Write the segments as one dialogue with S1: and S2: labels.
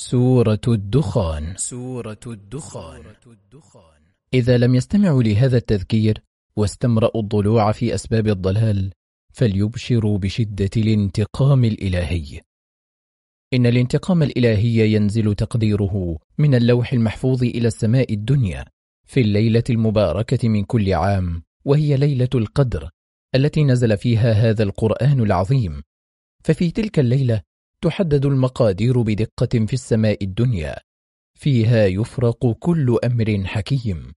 S1: سورة الدخان سورة الدخان إذا لم يستمعوا لهذا التذكير واستمرأوا الضلوع في أسباب الضلال فليبشروا بشدة الانتقام الإلهي إن الانتقام الإلهي ينزل تقديره من اللوح المحفوظ إلى السماء الدنيا في الليلة المباركة من كل عام وهي ليلة القدر التي نزل فيها هذا القرآن العظيم ففي تلك الليلة تحدد المقادير بدقة في السماء الدنيا فيها يفرق كل أمر حكيم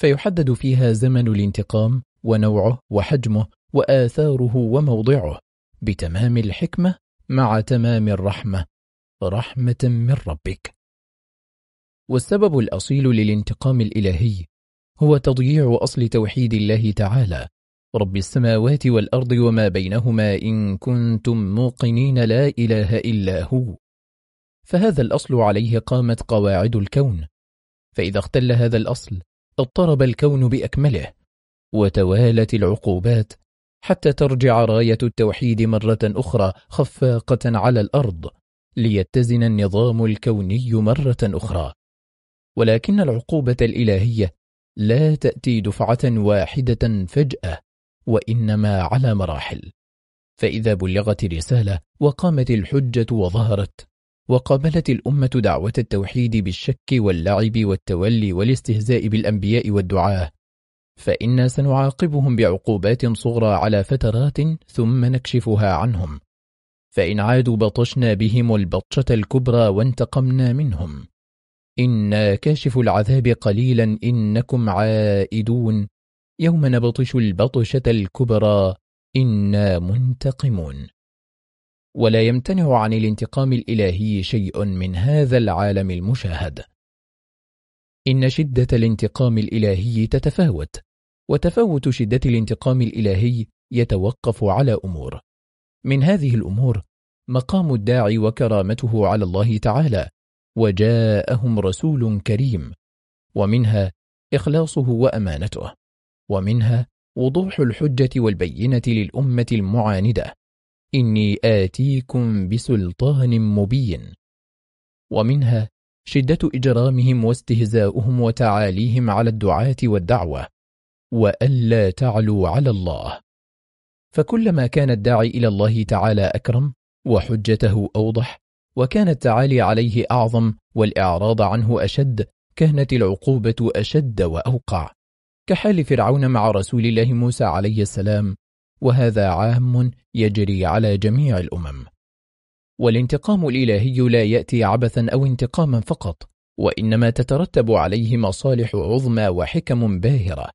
S1: فيحدد فيها زمن الانتقام ونوعه وحجمه وآثاره وموضعه بتمام الحكمة مع تمام الرحمة رحمة من ربك والسبب الأصيل للانتقام الإلهي هو تضييع أصل توحيد الله تعالى رب السماوات والأرض وما بينهما إن كنتم موقنين لا إله إلا هو فهذا الأصل عليه قامت قواعد الكون فإذا اختل هذا الأصل اضطرب الكون بأكمله وتوالت العقوبات حتى ترجع راية التوحيد مرة أخرى خفاقة على الأرض ليتزن النظام الكوني مرة أخرى ولكن العقوبة الإلهية لا تأتي دفعة واحدة فجأة وإنما على مراحل فإذا بلغت الرسالة وقامت الحجة وظهرت وقابلت الأمة دعوة التوحيد بالشك واللعب والتولي والاستهزاء بالأنبياء والدعاة فإنا سنعاقبهم بعقوبات صغرى على فترات ثم نكشفها عنهم فإن عادوا بطشنا بهم البطشة الكبرى وانتقمنا منهم إنا كاشف العذاب قليلا إنكم عائدون يوم نبطش البطشة الكبرى إنا منتقمون ولا يمتنع عن الانتقام الإلهي شيء من هذا العالم المشاهد إن شدة الانتقام الإلهي تتفاوت وتفاوت شدة الانتقام الإلهي يتوقف على أمور من هذه الأمور مقام الداعي وكرامته على الله تعالى وجاءهم رسول كريم ومنها إخلاصه وأمانته ومنها وضوح الحجة والبينة للأمة المعاندة إني آتيكم بسلطان مبين ومنها شدة إجرامهم واستهزاؤهم وتعاليهم على الدعاة والدعوة وألا تعلوا على الله فكلما كان الداعي إلى الله تعالى أكرم وحجته أوضح وكان التعالي عليه أعظم والإعراض عنه أشد كانت العقوبة أشد وأوقع كحال فرعون مع رسول الله موسى عليه السلام وهذا عام يجري على جميع الأمم والانتقام الإلهي لا يأتي عبثا أو انتقاما فقط وإنما تترتب عليه مصالح عظمى وحكم باهرة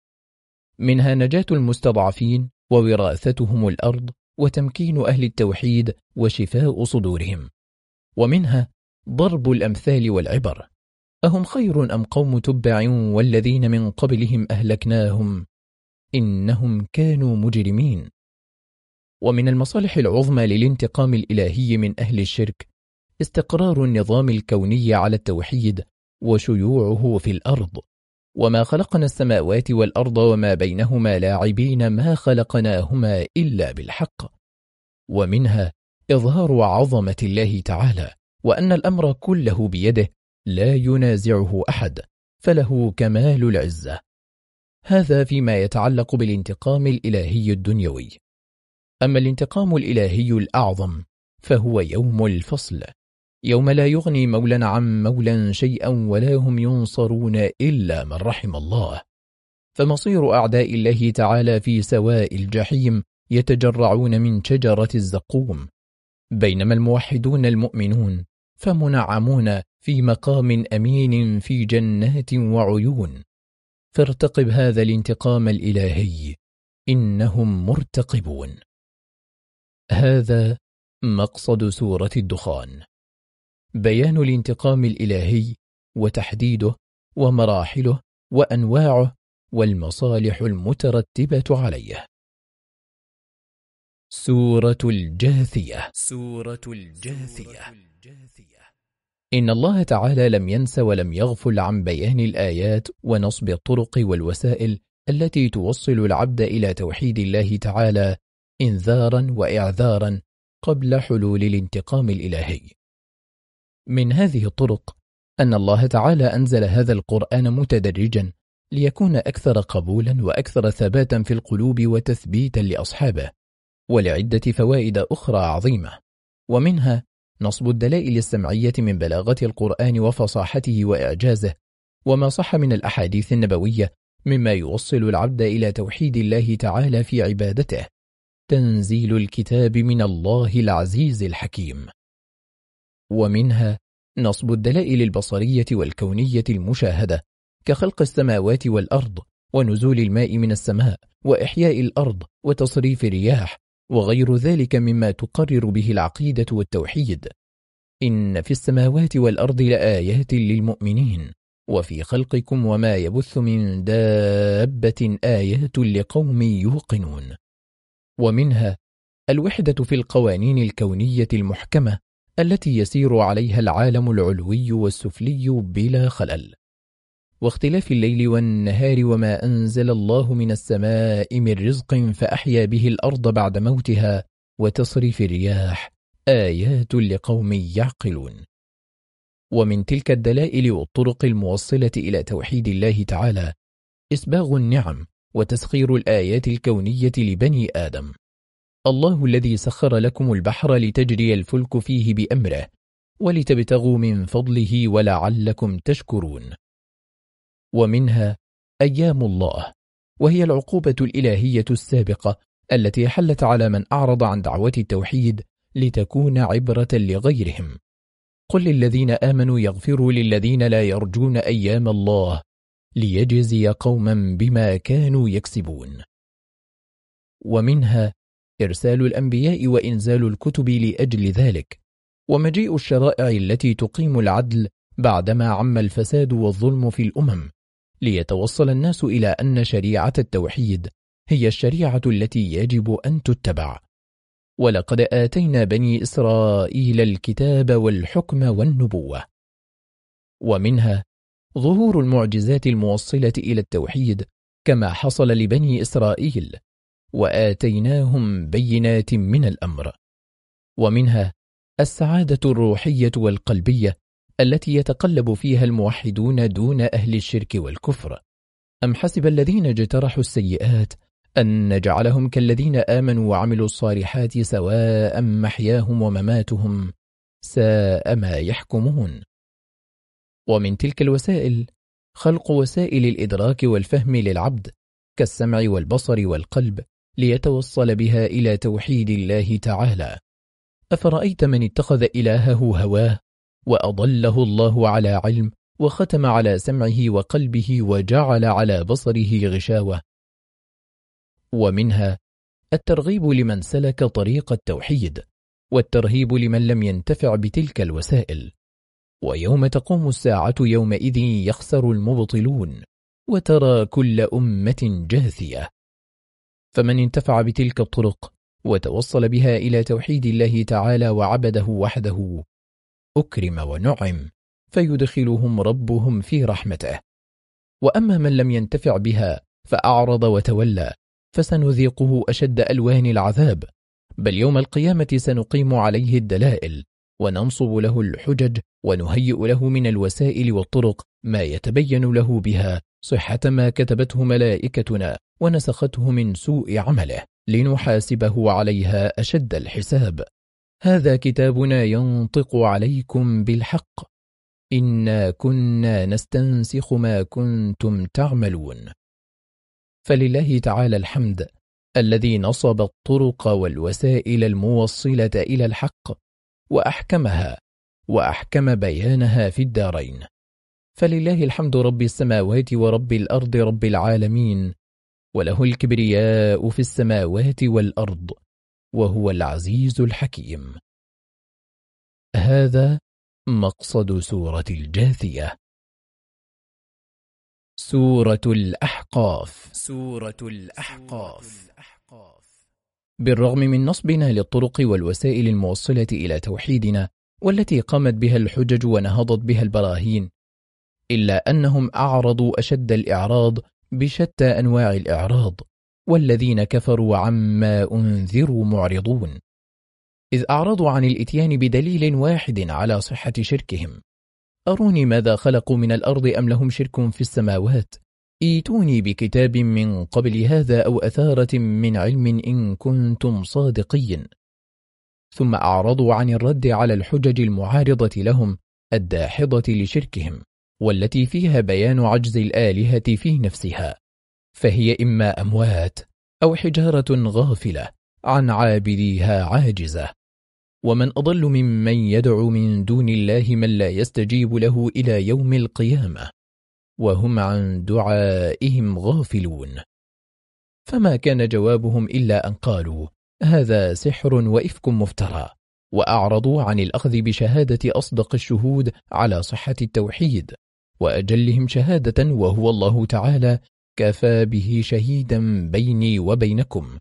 S1: منها نجاة المستضعفين ووراثتهم الأرض وتمكين أهل التوحيد وشفاء صدورهم ومنها ضرب الأمثال والعبر أهم خير أم قوم تبع والذين من قبلهم أهلكناهم إنهم كانوا مجرمين ومن المصالح العظمى للانتقام الإلهي من أهل الشرك استقرار النظام الكوني على التوحيد وشيوعه في الأرض وما خلقنا السماوات والأرض وما بينهما لاعبين ما خلقناهما إلا بالحق ومنها إظهار عظمة الله تعالى وأن الأمر كله بيده لا ينازعه أحد فله كمال العزة هذا فيما يتعلق بالانتقام الإلهي الدنيوي أما الانتقام الإلهي الأعظم فهو يوم الفصل يوم لا يغني مولا عن مولا شيئا ولا هم ينصرون إلا من رحم الله فمصير أعداء الله تعالى في سواء الجحيم يتجرعون من شجرة الزقوم بينما الموحدون المؤمنون فمنعمون في مقام أمين في جنات وعيون فارتقب هذا الانتقام الإلهي إنهم مرتقبون هذا مقصد سورة الدخان بيان الانتقام الإلهي وتحديده ومراحله وأنواعه والمصالح المترتبة عليه سورة الجاثية سورة الجاثية إن الله تعالى لم ينس ولم يغفل عن بيان الآيات ونصب الطرق والوسائل التي توصل العبد إلى توحيد الله تعالى إنذارا وإعذارا قبل حلول الانتقام الإلهي من هذه الطرق أن الله تعالى أنزل هذا القرآن متدرجا ليكون أكثر قبولا وأكثر ثباتا في القلوب وتثبيتا لأصحابه ولعدة فوائد أخرى عظيمة ومنها نصب الدلائل السمعية من بلاغة القرآن وفصاحته وإعجازه وما صح من الأحاديث النبوية مما يوصل العبد إلى توحيد الله تعالى في عبادته تنزيل الكتاب من الله العزيز الحكيم ومنها نصب الدلائل البصرية والكونية المشاهدة كخلق السماوات والأرض ونزول الماء من السماء وإحياء الأرض وتصريف الرياح وغير ذلك مما تقرر به العقيدة والتوحيد إن في السماوات والأرض لآيات للمؤمنين وفي خلقكم وما يبث من دابة آيات لقوم يوقنون ومنها الوحدة في القوانين الكونية المحكمة التي يسير عليها العالم العلوي والسفلي بلا خلل واختلاف الليل والنهار وما أنزل الله من السماء من رزق فأحيا به الأرض بعد موتها وتصريف الرياح آيات لقوم يعقلون ومن تلك الدلائل والطرق الموصلة إلى توحيد الله تعالى إسباغ النعم وتسخير الآيات الكونية لبني آدم الله الذي سخر لكم البحر لتجري الفلك فيه بأمره ولتبتغوا من فضله ولعلكم تشكرون ومنها أيام الله وهي العقوبة الإلهية السابقة التي حلت على من أعرض عن دعوة التوحيد لتكون عبرة لغيرهم قل للذين آمنوا يغفروا للذين لا يرجون أيام الله ليجزي قوما بما كانوا يكسبون ومنها إرسال الأنبياء وإنزال الكتب لأجل ذلك ومجيء الشرائع التي تقيم العدل بعدما عم الفساد والظلم في الأمم ليتوصل الناس إلى أن شريعة التوحيد هي الشريعة التي يجب أن تتبع ولقد آتينا بني إسرائيل الكتاب والحكم والنبوة ومنها ظهور المعجزات الموصلة إلى التوحيد كما حصل لبني إسرائيل وآتيناهم بينات من الأمر ومنها السعادة الروحية والقلبية التي يتقلب فيها الموحدون دون أهل الشرك والكفر أم حسب الذين اجترحوا السيئات أن نجعلهم كالذين آمنوا وعملوا الصالحات سواء محياهم ومماتهم ساء ما يحكمون ومن تلك الوسائل خلق وسائل الإدراك والفهم للعبد كالسمع والبصر والقلب ليتوصل بها إلى توحيد الله تعالى أفرأيت من اتخذ إلهه هواه وأضله الله على علم وختم على سمعه وقلبه وجعل على بصره غشاوة ومنها الترغيب لمن سلك طريق التوحيد والترهيب لمن لم ينتفع بتلك الوسائل ويوم تقوم الساعة يومئذ يخسر المبطلون وترى كل أمة جاثية فمن انتفع بتلك الطرق وتوصل بها إلى توحيد الله تعالى وعبده وحده أكرم ونعم فيدخلهم ربهم في رحمته وأما من لم ينتفع بها فأعرض وتولى فسنذيقه أشد ألوان العذاب بل يوم القيامة سنقيم عليه الدلائل وننصب له الحجج ونهيئ له من الوسائل والطرق ما يتبين له بها صحة ما كتبته ملائكتنا ونسخته من سوء عمله لنحاسبه عليها أشد الحساب هذا كتابنا ينطق عليكم بالحق إنا كنا نستنسخ ما كنتم تعملون فلله تعالى الحمد الذي نصب الطرق والوسائل الموصلة إلى الحق وأحكمها وأحكم بيانها في الدارين فلله الحمد رب السماوات ورب الأرض رب العالمين وله الكبرياء في السماوات والأرض وهو العزيز الحكيم هذا مقصد سورة الجاثية سورة الأحقاف سورة الأحقاف بالرغم من نصبنا للطرق والوسائل الموصلة إلى توحيدنا والتي قامت بها الحجج ونهضت بها البراهين إلا أنهم أعرضوا أشد الإعراض بشتى أنواع الإعراض والذين كفروا عما أنذروا معرضون إذ أعرضوا عن الإتيان بدليل واحد على صحة شركهم أروني ماذا خلقوا من الأرض أم لهم شرك في السماوات ايتوني بكتاب من قبل هذا أو أثارة من علم إن كنتم صادقين ثم أعرضوا عن الرد على الحجج المعارضة لهم الداحضة لشركهم والتي فيها بيان عجز الآلهة في نفسها فهي إما أموات أو حجارة غافلة عن عابديها عاجزة ومن أضل ممن يدعو من دون الله من لا يستجيب له إلى يوم القيامة وهم عن دعائهم غافلون فما كان جوابهم إلا أن قالوا هذا سحر وإفك مفترى وأعرضوا عن الأخذ بشهادة أصدق الشهود على صحة التوحيد وأجلهم شهادة وهو الله تعالى كفى به شهيدا بيني وبينكم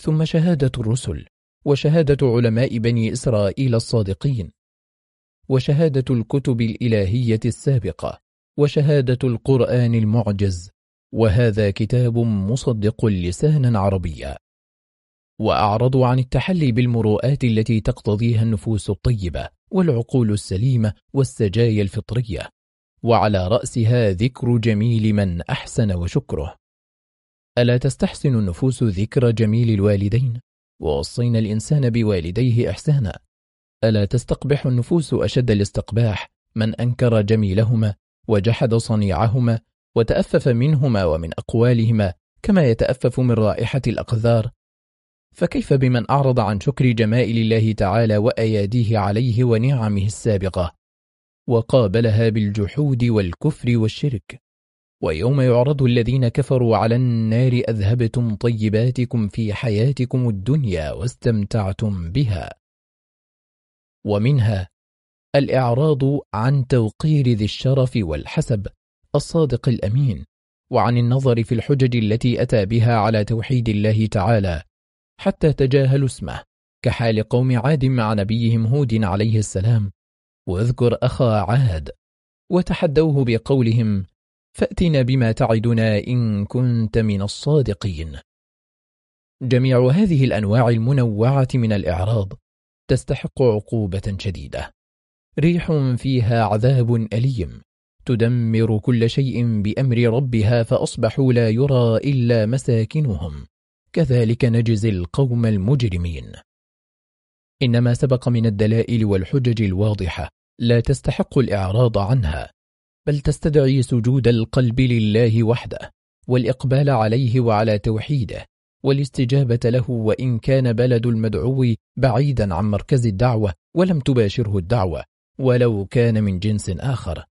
S1: ثم شهادة الرسل وشهادة علماء بني إسرائيل الصادقين وشهادة الكتب الإلهية السابقة وشهادة القرآن المعجز وهذا كتاب مصدق لسانا عربيا وأعرضوا عن التحلي بالمروءات التي تقتضيها النفوس الطيبة والعقول السليمة والسجايا الفطرية وعلى رأسها ذكر جميل من أحسن وشكره ألا تستحسن النفوس ذكر جميل الوالدين ووصينا الإنسان بوالديه إحسانا ألا تستقبح النفوس أشد الاستقباح من أنكر جميلهما وجحد صنيعهما وتأفف منهما ومن أقوالهما كما يتأفف من رائحة الأقذار فكيف بمن أعرض عن شكر جمائل الله تعالى وأياديه عليه ونعمه السابقة وقابلها بالجحود والكفر والشرك ويوم يعرض الذين كفروا على النار أذهبتم طيباتكم في حياتكم الدنيا واستمتعتم بها ومنها الإعراض عن توقير ذي الشرف والحسب الصادق الأمين وعن النظر في الحجج التي أتى بها على توحيد الله تعالى حتى تجاهلوا اسمه كحال قوم عاد مع نبيهم هود عليه السلام واذكر أخا عاد وتحدوه بقولهم فأتنا بما تعدنا إن كنت من الصادقين جميع هذه الأنواع المنوعة من الإعراض تستحق عقوبة شديدة ريح فيها عذاب أليم تدمر كل شيء بأمر ربها فأصبحوا لا يرى إلا مساكنهم كذلك نجزي القوم المجرمين إنما سبق من الدلائل والحجج الواضحة لا تستحق الإعراض عنها بل تستدعي سجود القلب لله وحده والإقبال عليه وعلى توحيده والاستجابة له وإن كان بلد المدعو بعيدا عن مركز الدعوة ولم تباشره الدعوة ولو كان من جنس آخر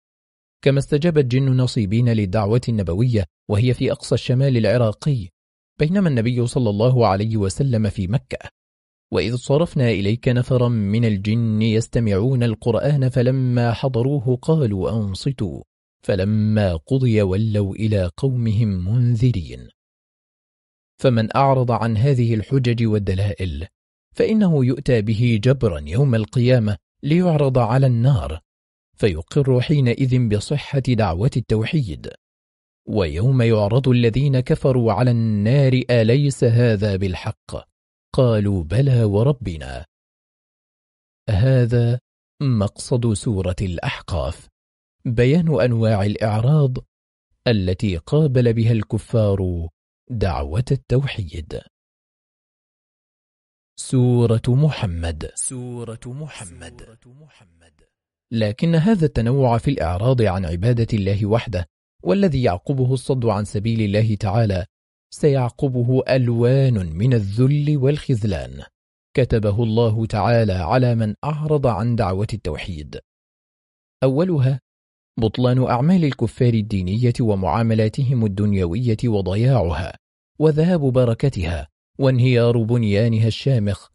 S1: كما استجابت جن نصيبين للدعوة النبوية وهي في أقصى الشمال العراقي بينما النبي صلى الله عليه وسلم في مكة وإذ صرفنا إليك نفرا من الجن يستمعون القرآن فلما حضروه قالوا أنصتوا فلما قضي ولوا إلى قومهم منذرين فمن أعرض عن هذه الحجج والدلائل فإنه يؤتى به جبرا يوم القيامة ليعرض على النار فيقر حينئذ بصحة دعوة التوحيد ويوم يعرض الذين كفروا على النار أليس هذا بالحق قالوا بلى وربنا هذا مقصد سورة الأحقاف بيان أنواع الإعراض التي قابل بها الكفار دعوة التوحيد سورة محمد سورة محمد لكن هذا التنوع في الإعراض عن عبادة الله وحده والذي يعقبه الصد عن سبيل الله تعالى سيعقبه ألوان من الذل والخذلان كتبه الله تعالى على من أعرض عن دعوة التوحيد أولها بطلان أعمال الكفار الدينية ومعاملاتهم الدنيوية وضياعها وذهاب بركتها وانهيار بنيانها الشامخ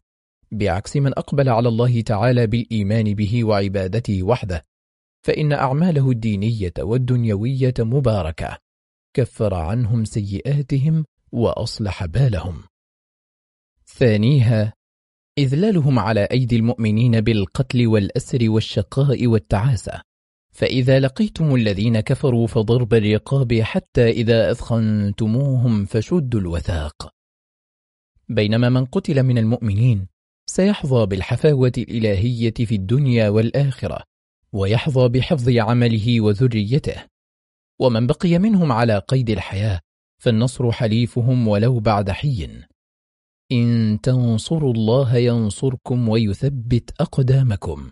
S1: بعكس من أقبل على الله تعالى بالإيمان به وعبادته وحده فإن أعماله الدينية والدنيوية مباركة كفر عنهم سيئاتهم وأصلح بالهم ثانيها إذلالهم على أيدي المؤمنين بالقتل والأسر والشقاء والتعاسة فإذا لقيتم الذين كفروا فضرب الرقاب حتى إذا أثخنتموهم فشدوا الوثاق بينما من قتل من المؤمنين سيحظى بالحفاوة الإلهية في الدنيا والآخرة ويحظى بحفظ عمله وذريته ومن بقي منهم على قيد الحياة فالنصر حليفهم ولو بعد حي إن تنصروا الله ينصركم ويثبت أقدامكم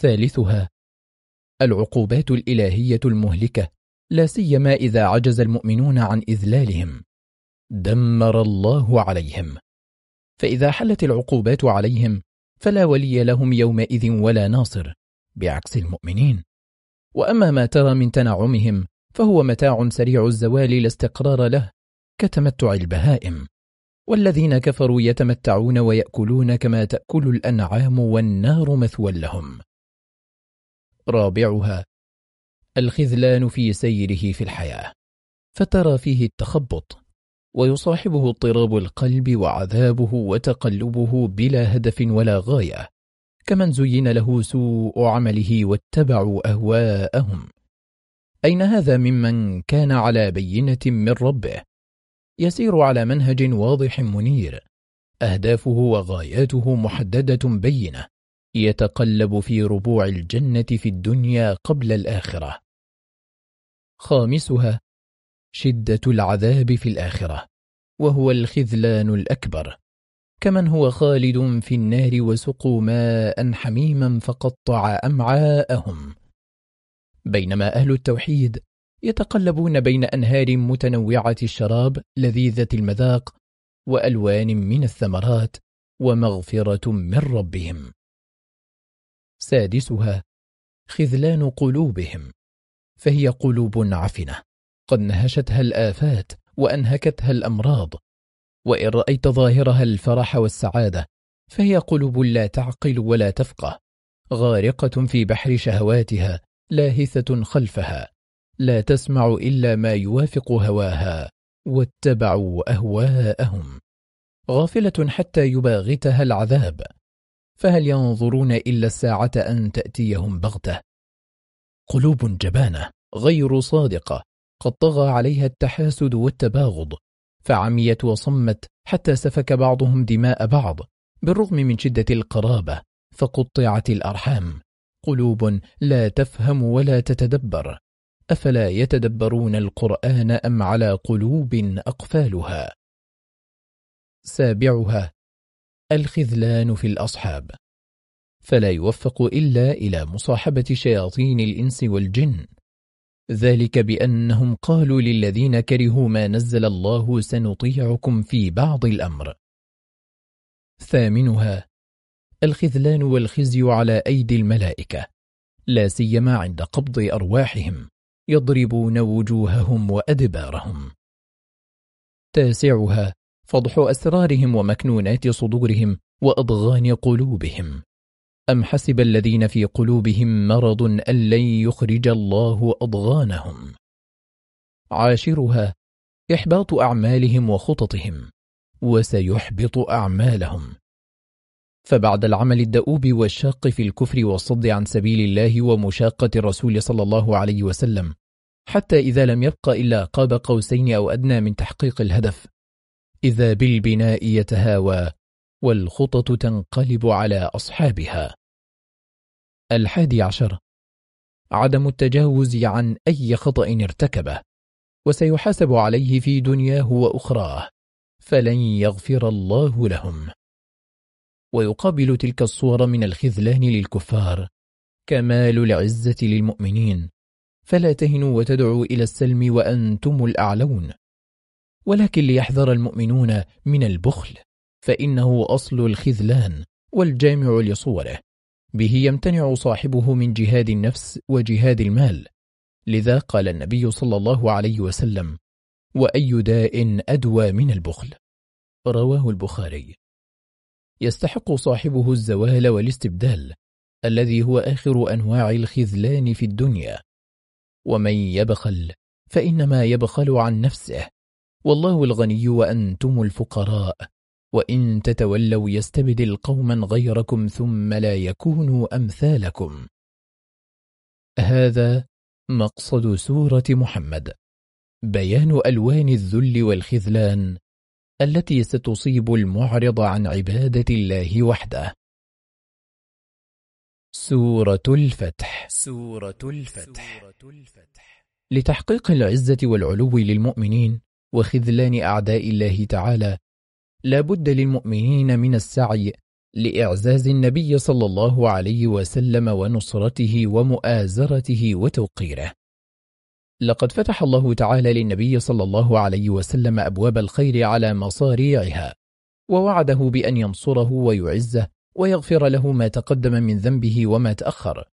S1: ثالثها العقوبات الإلهية المهلكة لا سيما إذا عجز المؤمنون عن إذلالهم دمر الله عليهم فإذا حلت العقوبات عليهم فلا ولي لهم يومئذ ولا ناصر بعكس المؤمنين وأما ما ترى من تنعمهم فهو متاع سريع الزوال لا استقرار له كتمتع البهائم والذين كفروا يتمتعون ويأكلون كما تأكل الأنعام والنار مثوى لهم رابعها الخذلان في سيره في الحياة فترى فيه التخبط ويصاحبه اضطراب القلب وعذابه وتقلبه بلا هدف ولا غاية كمن زين له سوء عمله واتبعوا أهواءهم أين هذا ممن كان على بينة من ربه يسير على منهج واضح منير أهدافه وغاياته محددة بينة يتقلب في ربوع الجنة في الدنيا قبل الآخرة خامسها شدة العذاب في الآخرة وهو الخذلان الأكبر كمن هو خالد في النار وسقوا ماء حميما فقطع أمعاءهم بينما أهل التوحيد يتقلبون بين أنهار متنوعة الشراب لذيذة المذاق وألوان من الثمرات ومغفرة من ربهم سادسها خذلان قلوبهم فهي قلوب عفنة قد نهشتها الآفات وأنهكتها الأمراض وإن رأيت ظاهرها الفرح والسعادة فهي قلوب لا تعقل ولا تفقه غارقة في بحر شهواتها لاهثة خلفها لا تسمع إلا ما يوافق هواها واتبعوا أهواءهم غافلة حتى يباغتها العذاب فهل ينظرون إلا الساعة أن تأتيهم بغتة قلوب جبانة غير صادقة قد طغى عليها التحاسد والتباغض فعميت وصمت حتى سفك بعضهم دماء بعض بالرغم من شدة القرابة فقطعت الأرحام قلوب لا تفهم ولا تتدبر أفلا يتدبرون القرآن أم على قلوب أقفالها سابعها الخذلان في الأصحاب فلا يوفق إلا إلى مصاحبة شياطين الإنس والجن ذلك بأنهم قالوا للذين كرهوا ما نزل الله سنطيعكم في بعض الأمر ثامنها الخذلان والخزي على أيدي الملائكة لا سيما عند قبض أرواحهم يضربون وجوههم وأدبارهم تاسعها فضح أسرارهم ومكنونات صدورهم وأضغان قلوبهم أم حسب الذين في قلوبهم مرض أن لن يخرج الله أضغانهم عاشرها إحباط أعمالهم وخططهم وسيحبط أعمالهم فبعد العمل الدؤوب والشاق في الكفر والصد عن سبيل الله ومشاقة الرسول صلى الله عليه وسلم حتى إذا لم يبق إلا قاب قوسين أو أدنى من تحقيق الهدف إذا بالبناء يتهاوى والخطط تنقلب على أصحابها الحادي عشر عدم التجاوز عن أي خطأ ارتكبه وسيحاسب عليه في دنياه وأخراه فلن يغفر الله لهم ويقابل تلك الصور من الخذلان للكفار كمال العزة للمؤمنين فلا تهنوا وتدعوا إلى السلم وأنتم الأعلون ولكن ليحذر المؤمنون من البخل فإنه أصل الخذلان والجامع لصوره به يمتنع صاحبه من جهاد النفس وجهاد المال لذا قال النبي صلى الله عليه وسلم وأي داء أدوى من البخل رواه البخاري يستحق صاحبه الزوال والاستبدال الذي هو آخر أنواع الخذلان في الدنيا ومن يبخل فإنما يبخل عن نفسه والله الغني وأنتم الفقراء وإن تتولوا يستبدل قوما غيركم ثم لا يكونوا أمثالكم هذا مقصد سورة محمد بيان ألوان الذل والخذلان التي ستصيب المعرض عن عبادة الله وحده سورة الفتح سورة الفتح سورة الفتح. لتحقيق العزة والعلو للمؤمنين وخذلان أعداء الله تعالى لا بد للمؤمنين من السعي لإعزاز النبي صلى الله عليه وسلم ونصرته ومؤازرته وتوقيره لقد فتح الله تعالى للنبي صلى الله عليه وسلم أبواب الخير على مصاريعها ووعده بأن ينصره ويعزه ويغفر له ما تقدم من ذنبه وما تأخر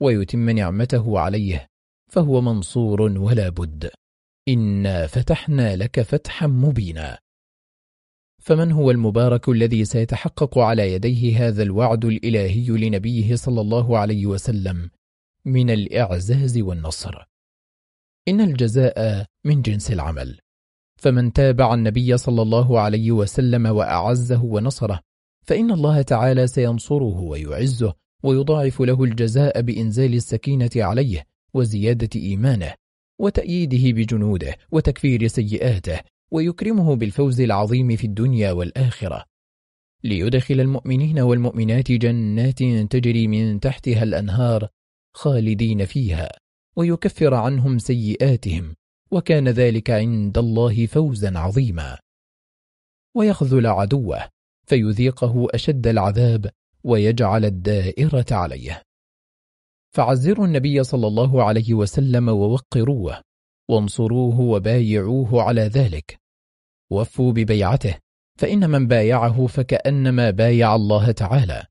S1: ويتم نعمته عليه فهو منصور ولا بد إنا فتحنا لك فتحا مبينا فمن هو المبارك الذي سيتحقق على يديه هذا الوعد الإلهي لنبيه صلى الله عليه وسلم من الإعزاز والنصر إن الجزاء من جنس العمل فمن تابع النبي صلى الله عليه وسلم وأعزه ونصره فإن الله تعالى سينصره ويعزه ويضاعف له الجزاء بإنزال السكينة عليه وزيادة إيمانه وتأييده بجنوده وتكفير سيئاته ويكرمه بالفوز العظيم في الدنيا والآخرة ليدخل المؤمنين والمؤمنات جنات تجري من تحتها الأنهار خالدين فيها ويكفر عنهم سيئاتهم وكان ذلك عند الله فوزا عظيما ويخذل عدوه فيذيقه أشد العذاب ويجعل الدائرة عليه فعزروا النبي صلى الله عليه وسلم ووقروه وانصروه وبايعوه على ذلك وفوا ببيعته فإن من بايعه فكأنما بايع الله تعالى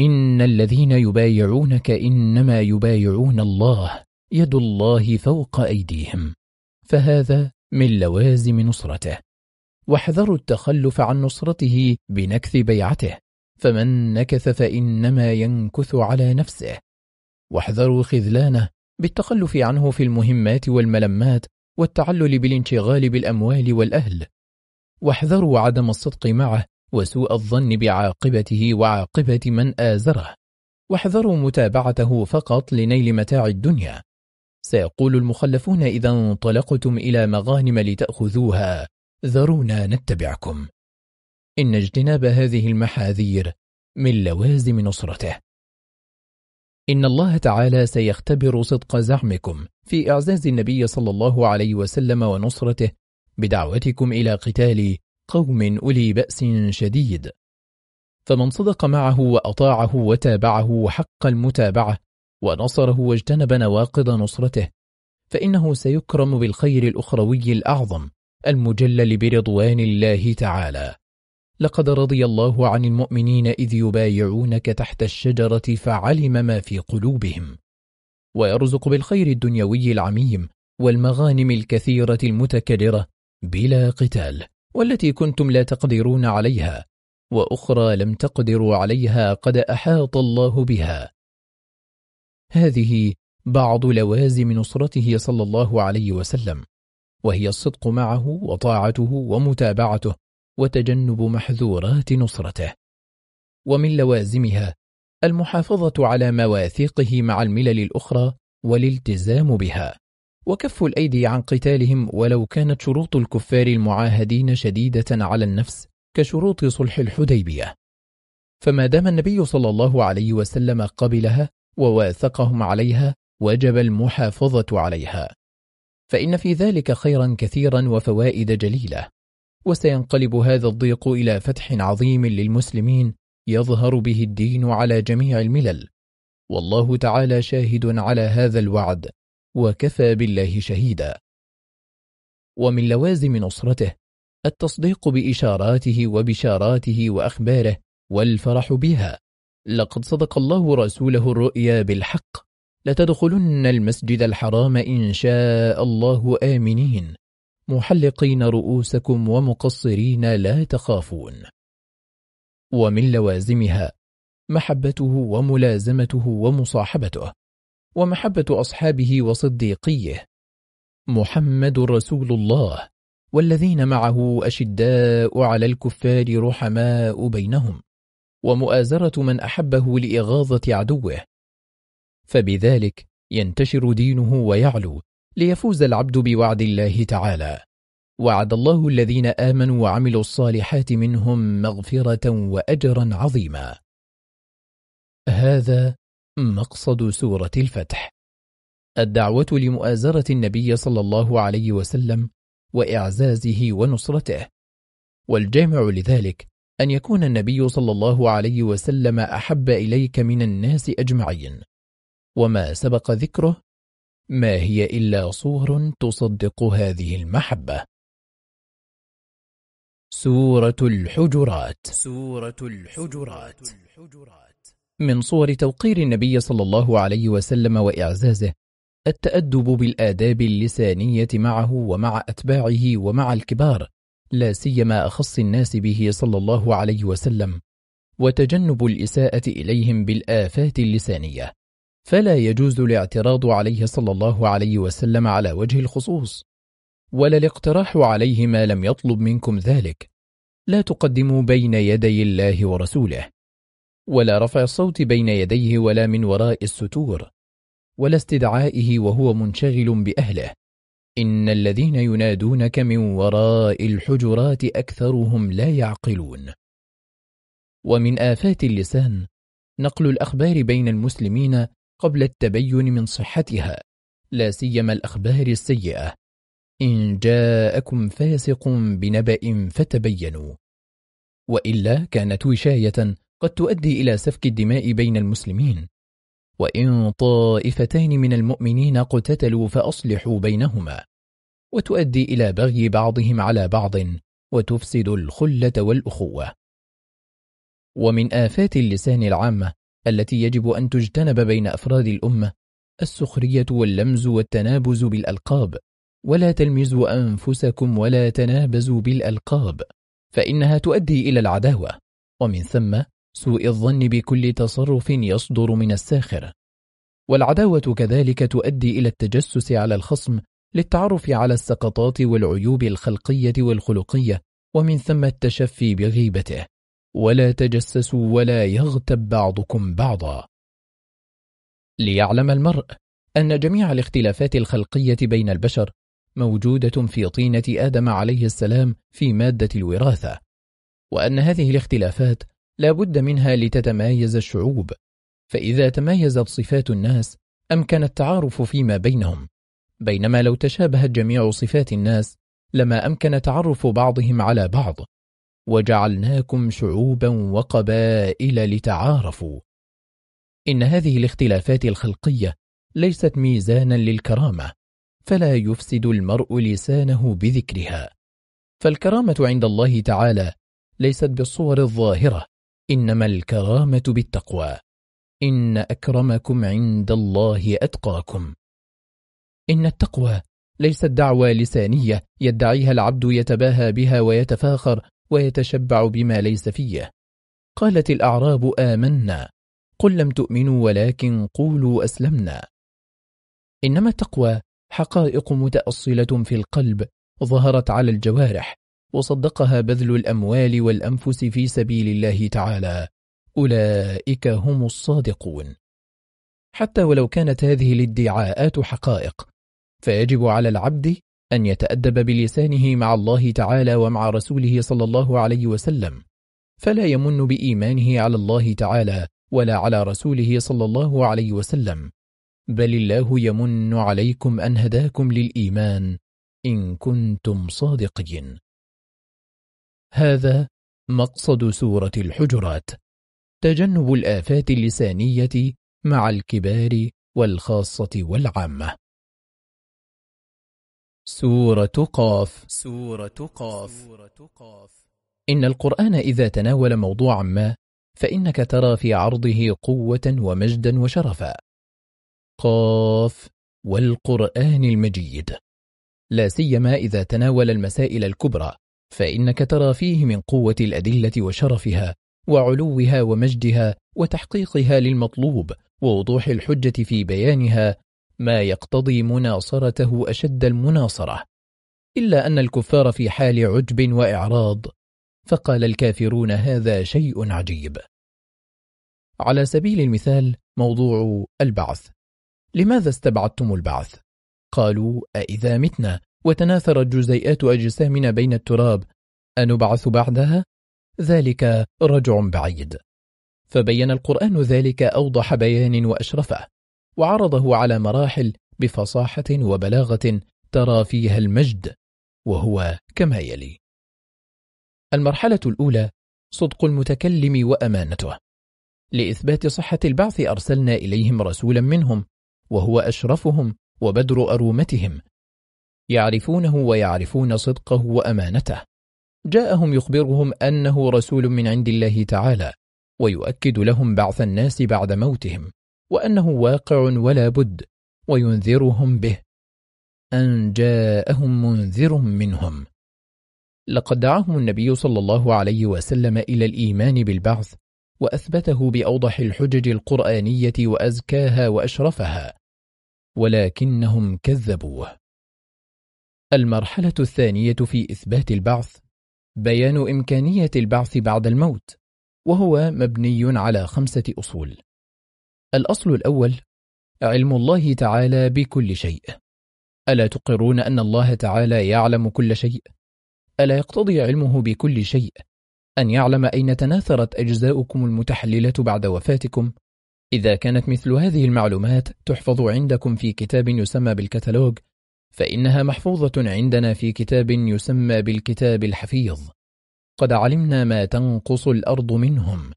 S1: إن الذين يبايعونك إنما يبايعون الله يد الله فوق أيديهم فهذا من لوازم نصرته واحذروا التخلف عن نصرته بنكث بيعته فمن نكث فإنما ينكث على نفسه واحذروا خذلانه بالتخلف عنه في المهمات والملمات والتعلل بالانشغال بالأموال والأهل واحذروا عدم الصدق معه وسوء الظن بعاقبته وعاقبة من آزره واحذروا متابعته فقط لنيل متاع الدنيا سيقول المخلفون إذا انطلقتم إلى مغانم لتأخذوها ذرونا نتبعكم إن اجتناب هذه المحاذير من لوازم نصرته إن الله تعالى سيختبر صدق زعمكم في إعزاز النبي صلى الله عليه وسلم ونصرته بدعوتكم إلى قتال قوم أولي بأس شديد فمن صدق معه وأطاعه وتابعه حق المتابعة ونصره واجتنب نواقض نصرته فإنه سيكرم بالخير الأخروي الأعظم المجلل برضوان الله تعالى لقد رضي الله عن المؤمنين إذ يبايعونك تحت الشجرة فعلم ما في قلوبهم ويرزق بالخير الدنيوي العميم والمغانم الكثيرة المتكررة بلا قتال والتي كنتم لا تقدرون عليها وأخرى لم تقدروا عليها قد أحاط الله بها هذه بعض لوازم نصرته صلى الله عليه وسلم وهي الصدق معه وطاعته ومتابعته وتجنب محذورات نصرته ومن لوازمها المحافظة على مواثيقه مع الملل الأخرى والالتزام بها وكف الأيدي عن قتالهم ولو كانت شروط الكفار المعاهدين شديدة على النفس كشروط صلح الحديبية فما دام النبي صلى الله عليه وسلم قبلها وواثقهم عليها وجب المحافظة عليها فإن في ذلك خيرا كثيرا وفوائد جليلة وسينقلب هذا الضيق إلى فتح عظيم للمسلمين يظهر به الدين على جميع الملل والله تعالى شاهد على هذا الوعد وكفى بالله شهيدا ومن لوازم نصرته التصديق بإشاراته وبشاراته وأخباره والفرح بها لقد صدق الله رسوله الرؤيا بالحق لتدخلن المسجد الحرام إن شاء الله آمنين محلقين رؤوسكم ومقصرين لا تخافون ومن لوازمها محبته وملازمته ومصاحبته ومحبة أصحابه وصديقيه محمد رسول الله والذين معه أشداء على الكفار رحماء بينهم ومؤازرة من أحبه لإغاظة عدوه فبذلك ينتشر دينه ويعلو ليفوز العبد بوعد الله تعالى وعد الله الذين آمنوا وعملوا الصالحات منهم مغفرة وأجرا عظيما هذا مقصد سورة الفتح الدعوة لمؤازرة النبي صلى الله عليه وسلم وإعزازه ونصرته والجامع لذلك أن يكون النبي صلى الله عليه وسلم أحب إليك من الناس أجمعين وما سبق ذكره ما هي إلا صور تصدق هذه المحبة سورة الحجرات سورة الحجرات من صور توقير النبي صلى الله عليه وسلم وإعزازه التأدب بالآداب اللسانية معه ومع أتباعه ومع الكبار لا سيما أخص الناس به صلى الله عليه وسلم وتجنب الإساءة إليهم بالآفات اللسانية فلا يجوز الاعتراض عليه صلى الله عليه وسلم على وجه الخصوص ولا الاقتراح عليه ما لم يطلب منكم ذلك لا تقدموا بين يدي الله ورسوله ولا رفع الصوت بين يديه ولا من وراء الستور ولا استدعائه وهو منشغل بأهله إن الذين ينادونك من وراء الحجرات أكثرهم لا يعقلون ومن آفات اللسان نقل الأخبار بين المسلمين قبل التبين من صحتها لا سيما الأخبار السيئة إن جاءكم فاسق بنبأ فتبينوا وإلا كانت وشاية قد تؤدي إلى سفك الدماء بين المسلمين وإن طائفتان من المؤمنين اقتتلوا فأصلحوا بينهما وتؤدي إلى بغي بعضهم على بعض وتفسد الخلة والأخوة ومن آفات اللسان العامة التي يجب أن تجتنب بين أفراد الأمة السخرية واللمز والتنابز بالألقاب ولا تلمزوا أنفسكم ولا تنابزوا بالألقاب فإنها تؤدي إلى العداوة ومن ثم سوء الظن بكل تصرف يصدر من الساخر والعداوة كذلك تؤدي إلى التجسس على الخصم للتعرف على السقطات والعيوب الخلقية والخلقية ومن ثم التشفي بغيبته ولا تجسسوا ولا يغتب بعضكم بعضا ليعلم المرء أن جميع الاختلافات الخلقية بين البشر موجودة في طينة آدم عليه السلام في مادة الوراثة وأن هذه الاختلافات لا بد منها لتتمايز الشعوب فإذا تمايزت صفات الناس أمكن التعارف فيما بينهم بينما لو تشابهت جميع صفات الناس لما أمكن تعرف بعضهم على بعض وجعلناكم شعوبا وقبائل لتعارفوا إن هذه الاختلافات الخلقية ليست ميزانا للكرامة فلا يفسد المرء لسانه بذكرها فالكرامة عند الله تعالى ليست بالصور الظاهرة إنما الكرامة بالتقوى إن أكرمكم عند الله أتقاكم إن التقوى ليست دعوى لسانية يدعيها العبد يتباهى بها ويتفاخر ويتشبع بما ليس فيه قالت الأعراب آمنا قل لم تؤمنوا ولكن قولوا أسلمنا إنما التقوى حقائق متأصلة في القلب ظهرت على الجوارح وصدقها بذل الأموال والأنفس في سبيل الله تعالى أولئك هم الصادقون حتى ولو كانت هذه الادعاءات حقائق فيجب على العبد أن يتأدب بلسانه مع الله تعالى ومع رسوله صلى الله عليه وسلم فلا يمن بإيمانه على الله تعالى ولا على رسوله صلى الله عليه وسلم بل الله يمن عليكم أن هداكم للإيمان إن كنتم صادقين هذا مقصد سورة الحجرات تجنب الآفات اللسانية مع الكبار والخاصة والعامة سورة قاف سورة قاف سورة قاف إن القرآن إذا تناول موضوعا ما فإنك ترى في عرضه قوة ومجدا وشرفا قاف والقرآن المجيد لا سيما إذا تناول المسائل الكبرى فإنك ترى فيه من قوة الأدلة وشرفها وعلوها ومجدها وتحقيقها للمطلوب ووضوح الحجة في بيانها ما يقتضي مناصرته أشد المناصرة إلا أن الكفار في حال عجب وإعراض فقال الكافرون هذا شيء عجيب على سبيل المثال موضوع البعث لماذا استبعدتم البعث؟ قالوا أئذا متنا وتناثرت جزيئات أجسامنا بين التراب أنبعث بعدها؟ ذلك رجع بعيد فبين القرآن ذلك أوضح بيان وأشرفه وعرضه على مراحل بفصاحة وبلاغة ترى فيها المجد وهو كما يلي المرحلة الأولى صدق المتكلم وأمانته لإثبات صحة البعث أرسلنا إليهم رسولا منهم وهو أشرفهم وبدر أرومتهم يعرفونه ويعرفون صدقه وأمانته جاءهم يخبرهم أنه رسول من عند الله تعالى ويؤكد لهم بعث الناس بعد موتهم وأنه واقع ولا بد وينذرهم به أن جاءهم منذر منهم لقد دعاهم النبي صلى الله عليه وسلم إلى الإيمان بالبعث وأثبته بأوضح الحجج القرآنية وأزكاها وأشرفها ولكنهم كذبوه المرحلة الثانية في إثبات البعث بيان إمكانية البعث بعد الموت وهو مبني على خمسة أصول الأصل الأول علم الله تعالى بكل شيء ألا تقرون أن الله تعالى يعلم كل شيء؟ ألا يقتضي علمه بكل شيء أن يعلم أين تناثرت أجزاؤكم المتحللة بعد وفاتكم إذا كانت مثل هذه المعلومات تحفظ عندكم في كتاب يسمى بالكتالوج فإنها محفوظة عندنا في كتاب يسمى بالكتاب الحفيظ قد علمنا ما تنقص الأرض منهم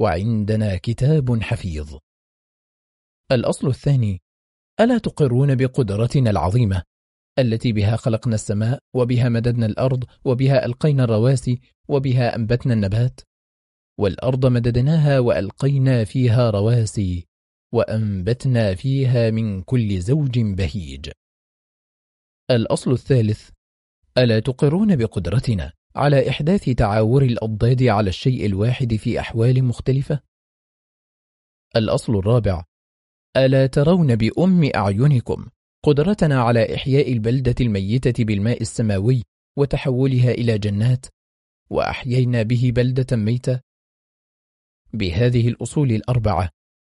S1: وعندنا كتاب حفيظ الأصل الثاني ألا تقرون بقدرتنا العظيمة التي بها خلقنا السماء وبها مددنا الأرض وبها ألقينا الرواسي وبها أنبتنا النبات والأرض مددناها وألقينا فيها رواسي وأنبتنا فيها من كل زوج بهيج الأصل الثالث ألا تقرون بقدرتنا على إحداث تعاور الأضداد على الشيء الواحد في أحوال مختلفة؟ الأصل الرابع ألا ترون بأم أعينكم قدرتنا على إحياء البلدة الميتة بالماء السماوي وتحولها إلى جنات وأحيينا به بلدة ميتة بهذه الأصول الأربعة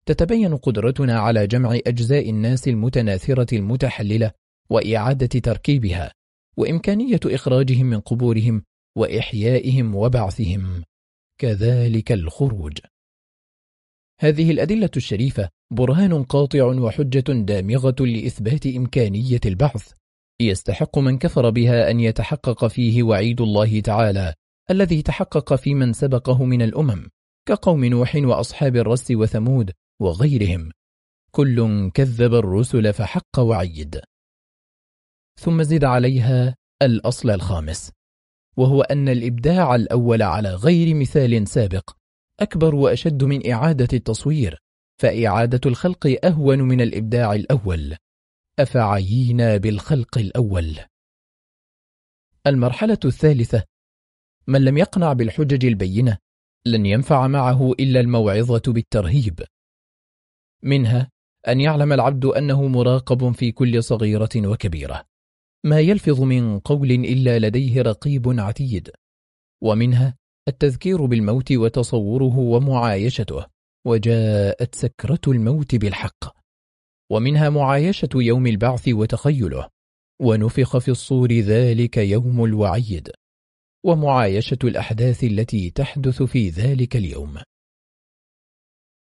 S1: تتبين قدرتنا على جمع أجزاء الناس المتناثرة المتحللة وإعادة تركيبها وإمكانية إخراجهم من قبورهم وإحيائهم وبعثهم كذلك الخروج هذه الأدلة الشريفة برهان قاطع وحجة دامغة لإثبات إمكانية البعث يستحق من كفر بها أن يتحقق فيه وعيد الله تعالى الذي تحقق في من سبقه من الأمم كقوم نوح وأصحاب الرس وثمود وغيرهم كل كذب الرسل فحق وعيد ثم زد عليها الأصل الخامس وهو أن الإبداع الأول على غير مثال سابق أكبر وأشد من إعادة التصوير فإعادة الخلق أهون من الإبداع الأول أفعيينا بالخلق الأول المرحلة الثالثة من لم يقنع بالحجج البينة لن ينفع معه إلا الموعظة بالترهيب منها أن يعلم العبد أنه مراقب في كل صغيرة وكبيرة ما يلفظ من قول إلا لديه رقيب عتيد ومنها التذكير بالموت وتصوره ومعايشته وجاءت سكرة الموت بالحق ومنها معايشة يوم البعث وتخيله ونفخ في الصور ذلك يوم الوعيد ومعايشة الأحداث التي تحدث في ذلك اليوم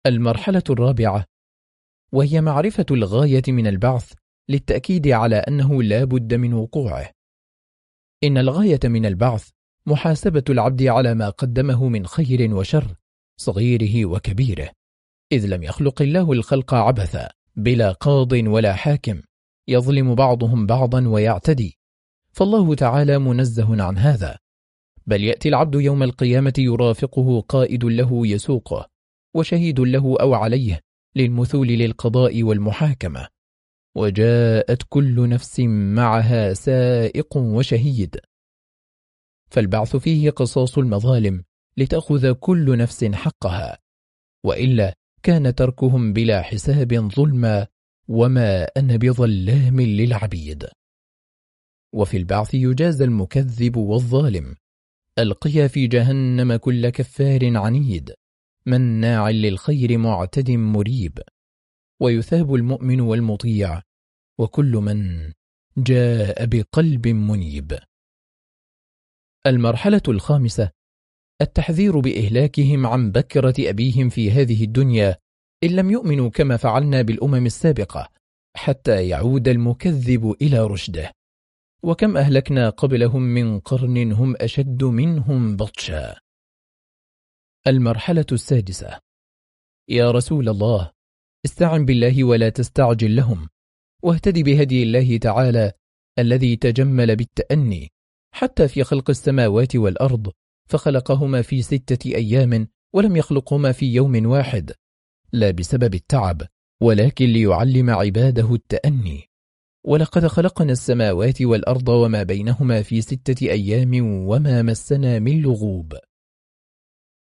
S1: المرحلة الرابعة وهي معرفة الغاية من البعث للتأكيد على أنه لا بد من وقوعه إن الغاية من البعث محاسبة العبد على ما قدمه من خير وشر صغيره وكبيره إذ لم يخلق الله الخلق عبثا بلا قاض ولا حاكم يظلم بعضهم بعضا ويعتدي فالله تعالى منزه عن هذا بل يأتي العبد يوم القيامة يرافقه قائد له يسوقه وشهيد له أو عليه للمثول للقضاء والمحاكمة وجاءت كل نفس معها سائق وشهيد فالبعث فيه قصاص المظالم لتأخذ كل نفس حقها وإلا كان تركهم بلا حساب ظلما وما أنا بظلام للعبيد وفي البعث يجازى المكذب والظالم ألقيا في جهنم كل كفار عنيد مناع للخير معتد مريب ويثاب المؤمن والمطيع وكل من جاء بقلب منيب المرحلة الخامسة التحذير بإهلاكهم عن بكرة أبيهم في هذه الدنيا إن لم يؤمنوا كما فعلنا بالأمم السابقة حتى يعود المكذب إلى رشده وكم أهلكنا قبلهم من قرن هم أشد منهم بطشا المرحلة السادسة يا رسول الله استعن بالله ولا تستعجل لهم واهتدي بهدي الله تعالى الذي تجمل بالتأني حتى في خلق السماوات والأرض فخلقهما في ستة أيام ولم يخلقهما في يوم واحد لا بسبب التعب ولكن ليعلم عباده التأني ولقد خلقنا السماوات والأرض وما بينهما في ستة أيام وما مسنا من لغوب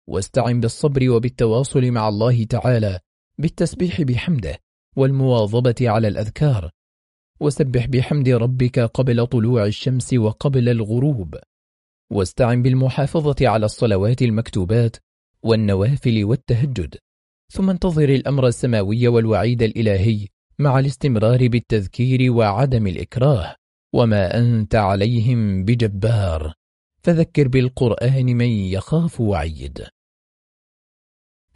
S1: واستعن بالصبر وبالتواصل مع الله تعالى بالتسبيح بحمده والمواظبة على الأذكار وسبح بحمد ربك قبل طلوع الشمس وقبل الغروب واستعن بالمحافظة على الصلوات المكتوبات والنوافل والتهجد ثم انتظر الأمر السماوي والوعيد الإلهي مع الاستمرار بالتذكير وعدم الإكراه وما أنت عليهم بجبار فذكر بالقرآن من يخاف وعيد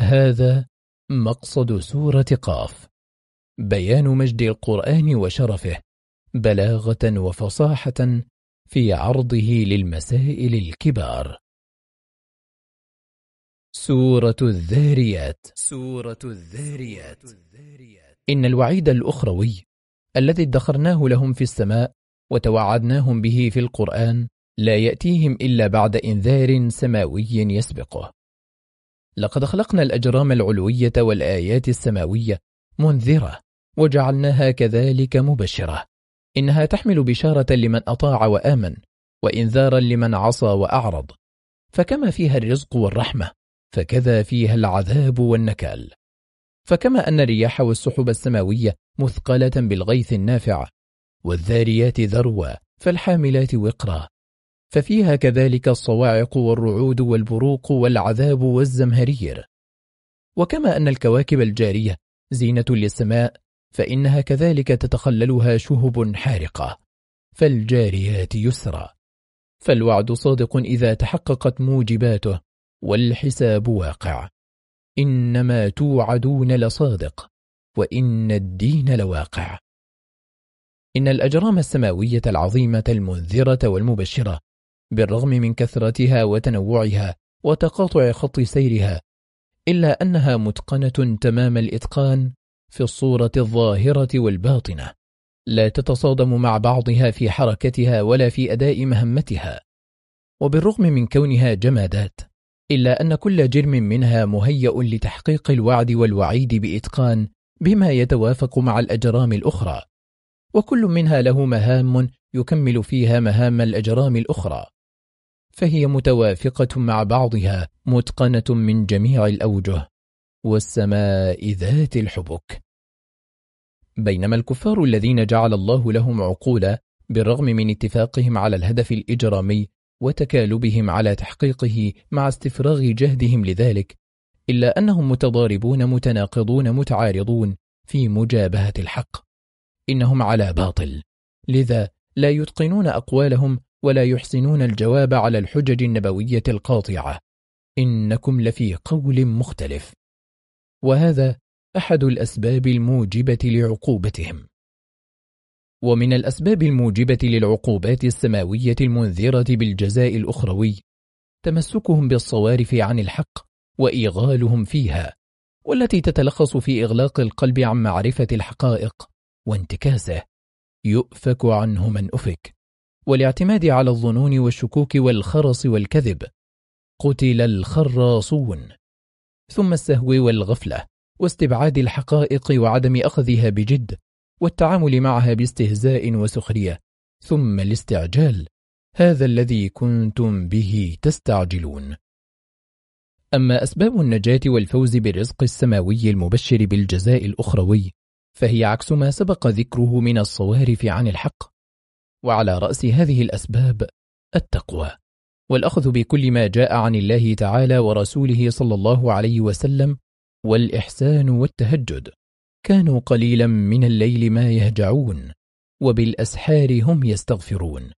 S1: هذا مقصد سورة قاف بيان مجد القرآن وشرفه بلاغة وفصاحة في عرضه للمسائل الكبار سورة الذاريات سورة الذاريات إن الوعيد الأخروي الذي ادخرناه لهم في السماء وتوعدناهم به في القرآن لا يأتيهم إلا بعد إنذار سماوي يسبقه لقد خلقنا الأجرام العلوية والآيات السماوية منذرة وجعلناها كذلك مبشرة إنها تحمل بشارة لمن أطاع وآمن وإنذارا لمن عصى وأعرض فكما فيها الرزق والرحمة فكذا فيها العذاب والنكال فكما أن الرياح والسحب السماوية مثقلة بالغيث النافع والذاريات ذروة فالحاملات وقرا ففيها كذلك الصواعق والرعود والبروق والعذاب والزمهرير وكما أن الكواكب الجارية زينة للسماء فإنها كذلك تتخللها شهب حارقة فالجاريات يسرا فالوعد صادق إذا تحققت موجباته والحساب واقع إنما توعدون لصادق وإن الدين لواقع إن الأجرام السماوية العظيمة المنذرة والمبشرة بالرغم من كثرتها وتنوعها وتقاطع خط سيرها إلا أنها متقنة تمام الإتقان في الصورة الظاهرة والباطنة لا تتصادم مع بعضها في حركتها ولا في أداء مهمتها وبالرغم من كونها جمادات إلا أن كل جرم منها مهيأ لتحقيق الوعد والوعيد بإتقان بما يتوافق مع الأجرام الأخرى وكل منها له مهام يكمل فيها مهام الأجرام الأخرى فهي متوافقة مع بعضها متقنة من جميع الأوجه والسماء ذات الحبك بينما الكفار الذين جعل الله لهم عقولا بالرغم من اتفاقهم على الهدف الإجرامي وتكالبهم على تحقيقه مع استفراغ جهدهم لذلك إلا أنهم متضاربون متناقضون متعارضون في مجابهة الحق إنهم على باطل لذا لا يتقنون أقوالهم ولا يحسنون الجواب على الحجج النبوية القاطعة إنكم لفي قول مختلف وهذا أحد الأسباب الموجبة لعقوبتهم ومن الأسباب الموجبة للعقوبات السماوية المنذرة بالجزاء الأخروي تمسكهم بالصوارف عن الحق وإيغالهم فيها والتي تتلخص في إغلاق القلب عن معرفة الحقائق وانتكاسه يؤفك عنه من أفك والاعتماد على الظنون والشكوك والخرص والكذب قتل الخراصون ثم السهو والغفلة واستبعاد الحقائق وعدم أخذها بجد والتعامل معها باستهزاء وسخرية ثم الاستعجال هذا الذي كنتم به تستعجلون أما أسباب النجاة والفوز بالرزق السماوي المبشر بالجزاء الأخروي فهي عكس ما سبق ذكره من الصوارف عن الحق وعلى رأس هذه الأسباب التقوى والأخذ بكل ما جاء عن الله تعالى ورسوله صلى الله عليه وسلم والإحسان والتهجد كانوا قليلا من الليل ما يهجعون وبالأسحار هم يستغفرون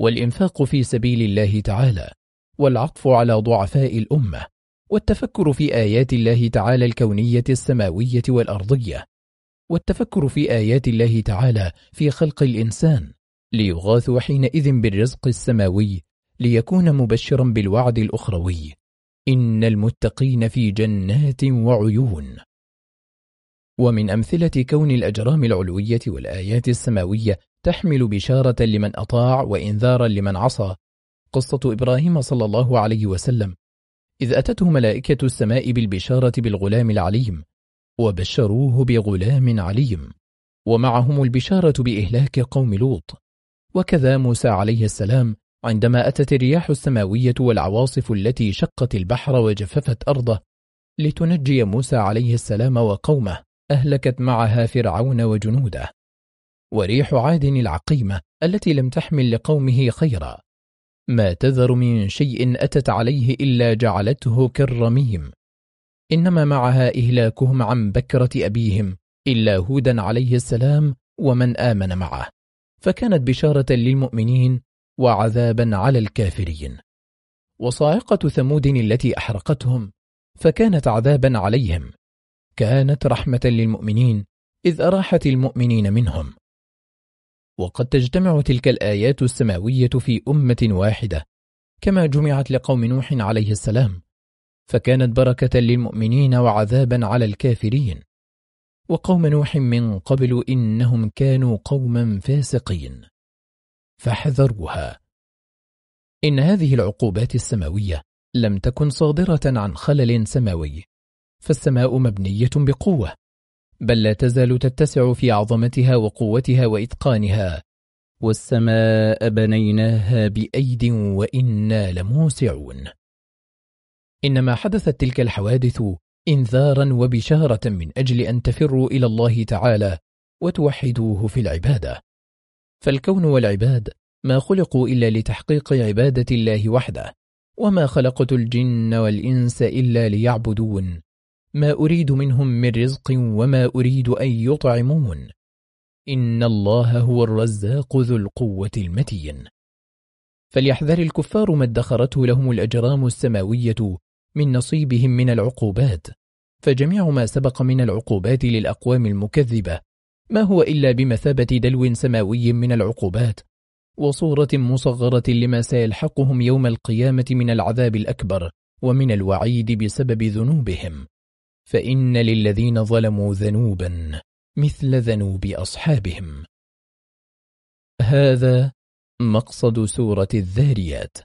S1: والإنفاق في سبيل الله تعالى والعطف على ضعفاء الأمة والتفكر في آيات الله تعالى الكونية السماوية والأرضية والتفكر في آيات الله تعالى في خلق الإنسان ليغاثوا حينئذ بالرزق السماوي ليكون مبشرا بالوعد الأخروي إن المتقين في جنات وعيون ومن أمثلة كون الأجرام العلوية والآيات السماوية تحمل بشارة لمن أطاع وإنذارا لمن عصى قصة إبراهيم صلى الله عليه وسلم إذ أتته ملائكة السماء بالبشارة بالغلام العليم وبشروه بغلام عليم ومعهم البشارة بإهلاك قوم لوط وكذا موسى عليه السلام عندما أتت الرياح السماوية والعواصف التي شقت البحر وجففت أرضه لتنجي موسى عليه السلام وقومه أهلكت معها فرعون وجنوده وريح عاد العقيمة التي لم تحمل لقومه خيرا ما تذر من شيء أتت عليه إلا جعلته كالرميم إنما معها إهلاكهم عن بكرة أبيهم إلا هودا عليه السلام ومن آمن معه فكانت بشارة للمؤمنين وعذابا على الكافرين وصاعقة ثمود التي أحرقتهم فكانت عذابا عليهم كانت رحمة للمؤمنين إذ أراحت المؤمنين منهم وقد تجتمع تلك الآيات السماوية في أمة واحدة كما جمعت لقوم نوح عليه السلام فكانت بركة للمؤمنين وعذابا على الكافرين وقوم نوح من قبل إنهم كانوا قوما فاسقين فاحذروها إن هذه العقوبات السماوية لم تكن صادرة عن خلل سماوي فالسماء مبنية بقوة بل لا تزال تتسع في عظمتها وقوتها وإتقانها والسماء بنيناها بأيد وإنا لموسعون إنما حدثت تلك الحوادث إنذارا وبشارة من أجل أن تفروا إلى الله تعالى وتوحدوه في العبادة فالكون والعباد ما خلقوا إلا لتحقيق عبادة الله وحده وما خلقت الجن والإنس إلا ليعبدون ما أريد منهم من رزق وما أريد أن يطعمون إن الله هو الرزاق ذو القوة المتين فليحذر الكفار ما ادخرته لهم الأجرام السماوية من نصيبهم من العقوبات فجميع ما سبق من العقوبات للأقوام المكذبة ما هو إلا بمثابة دلو سماوي من العقوبات وصورة مصغرة لما سيلحقهم يوم القيامة من العذاب الأكبر ومن الوعيد بسبب ذنوبهم فإن للذين ظلموا ذنوبا مثل ذنوب أصحابهم هذا مقصد سورة الذاريات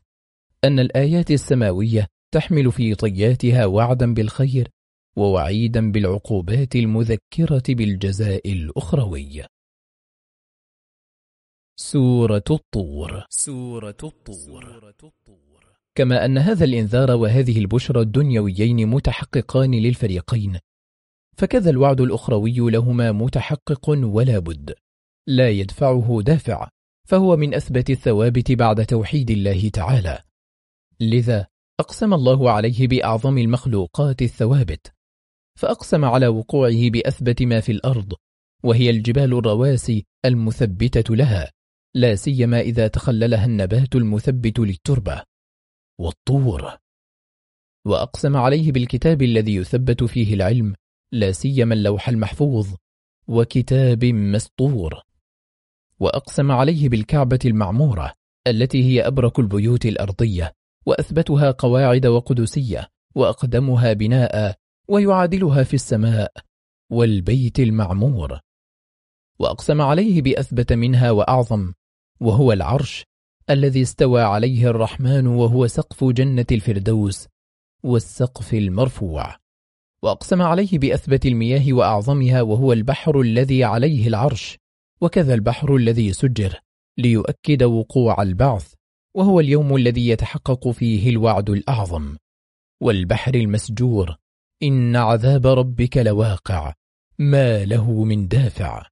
S1: أن الآيات السماوية تحمل في طياتها وعدا بالخير ووعيدا بالعقوبات المذكرة بالجزاء الأخروي سورة الطور سورة الطور كما أن هذا الإنذار وهذه البشرى الدنيويين متحققان للفريقين فكذا الوعد الأخروي لهما متحقق ولا بد لا يدفعه دافع فهو من أثبت الثوابت بعد توحيد الله تعالى لذا أقسم الله عليه بأعظم المخلوقات الثوابت فأقسم على وقوعه بأثبت ما في الأرض وهي الجبال الرواسي المثبتة لها لا سيما إذا تخللها النبات المثبت للتربة والطور وأقسم عليه بالكتاب الذي يثبت فيه العلم لا سيما اللوح المحفوظ وكتاب مسطور وأقسم عليه بالكعبة المعمورة التي هي أبرك البيوت الأرضية وأثبتها قواعد وقدسية وأقدمها بناء ويعادلها في السماء والبيت المعمور وأقسم عليه بأثبت منها وأعظم وهو العرش الذي استوى عليه الرحمن وهو سقف جنة الفردوس والسقف المرفوع وأقسم عليه بأثبت المياه وأعظمها وهو البحر الذي عليه العرش وكذا البحر الذي سجر ليؤكد وقوع البعث وهو اليوم الذي يتحقق فيه الوعد الأعظم والبحر المسجور إن عذاب ربك لواقع ما له من دافع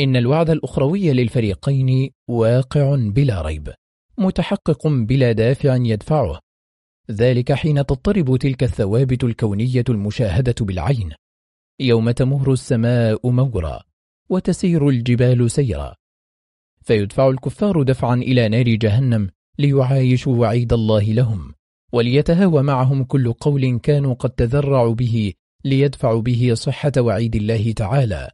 S1: إن الوعد الأخروي للفريقين واقع بلا ريب متحقق بلا دافع يدفعه ذلك حين تضطرب تلك الثوابت الكونية المشاهدة بالعين يوم تمهر السماء مورا وتسير الجبال سيرا فيدفع الكفار دفعا إلى نار جهنم ليعايشوا وعيد الله لهم وليتهاوى معهم كل قول كانوا قد تذرعوا به ليدفعوا به صحة وعيد الله تعالى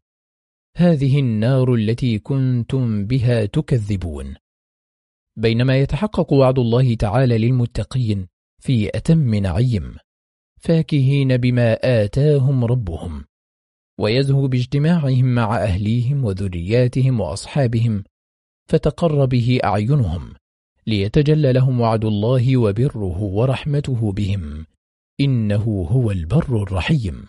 S1: هذه النار التي كنتم بها تكذبون بينما يتحقق وعد الله تعالى للمتقين في أتم نعيم فاكهين بما آتاهم ربهم ويزهو باجتماعهم مع أهليهم وذرياتهم وأصحابهم فتقر به أعينهم ليتجلى لهم وعد الله وبره ورحمته بهم إنه هو البر الرحيم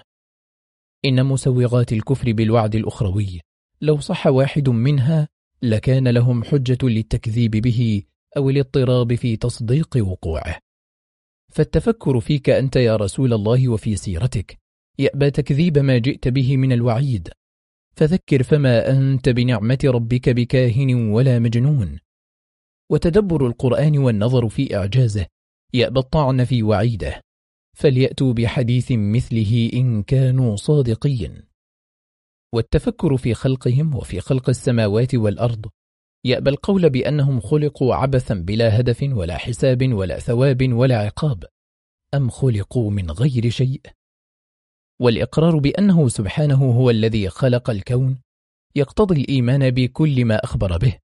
S1: إن مسوغات الكفر بالوعد الأخروي لو صح واحد منها لكان لهم حجة للتكذيب به أو الاضطراب في تصديق وقوعه فالتفكر فيك أنت يا رسول الله وفي سيرتك يأبى تكذيب ما جئت به من الوعيد فذكر فما أنت بنعمة ربك بكاهن ولا مجنون وتدبر القرآن والنظر في إعجازه يأبى الطعن في وعيده فليأتوا بحديث مثله إن كانوا صادقين والتفكر في خلقهم وفي خلق السماوات والأرض يأبى القول بأنهم خلقوا عبثا بلا هدف ولا حساب ولا ثواب ولا عقاب أم خلقوا من غير شيء والإقرار بأنه سبحانه هو الذي خلق الكون يقتضي الإيمان بكل ما أخبر به